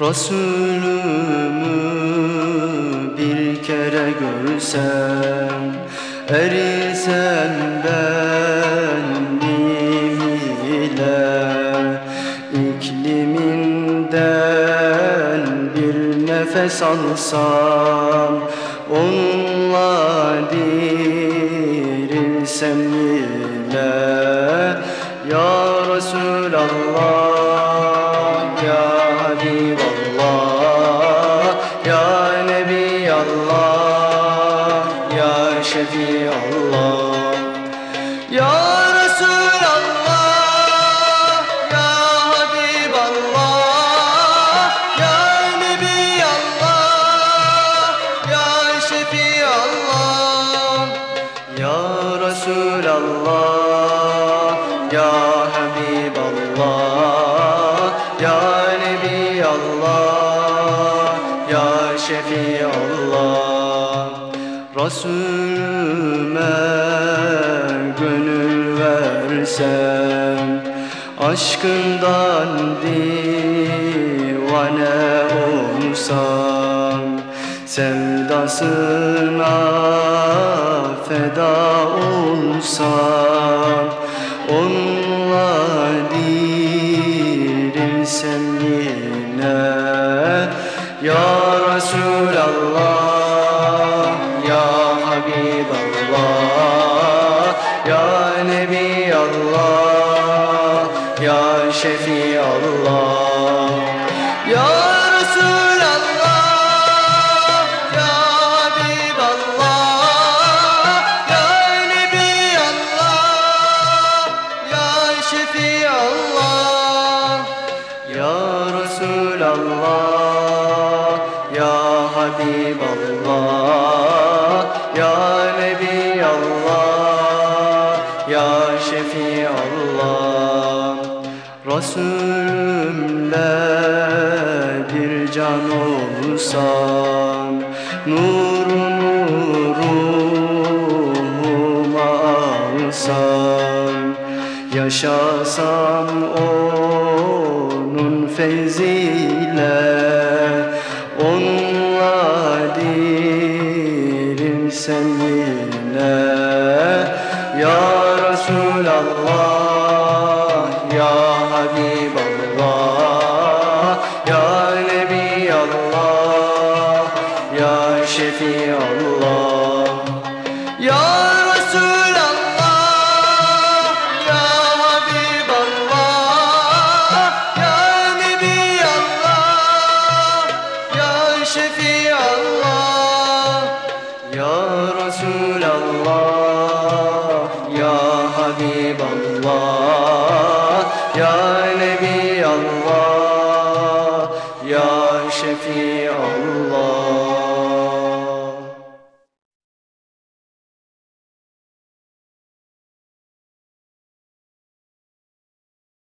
Resulümü bir kere görsem Erisem benliğim ile İkliminden bir nefes alsam Onunla dirilsem yine Ya Resulallah Resulallah Ya Habiballah Ya Nebiyallah Ya Şefiallah. Resulüme gönül versem Aşkından divane olsam Sevdasına feda olsam Onunla dirilsem yine Ya Resulallah Ya Habiballah Ya Nebiyallah Ya Şefiallah. Ya Resulallah Ya Habiballah Ya Nebiyallah Ya Şefiallah. Resulümle bir can olsam Nurunu ruhuma alsam Yaşasam onun feyziyle Onunla dirilsem yine. Ya Resulallah Ya Habiballah Ya Nebiyallah Ya Şefiallah. Ya Ya Nebiyallah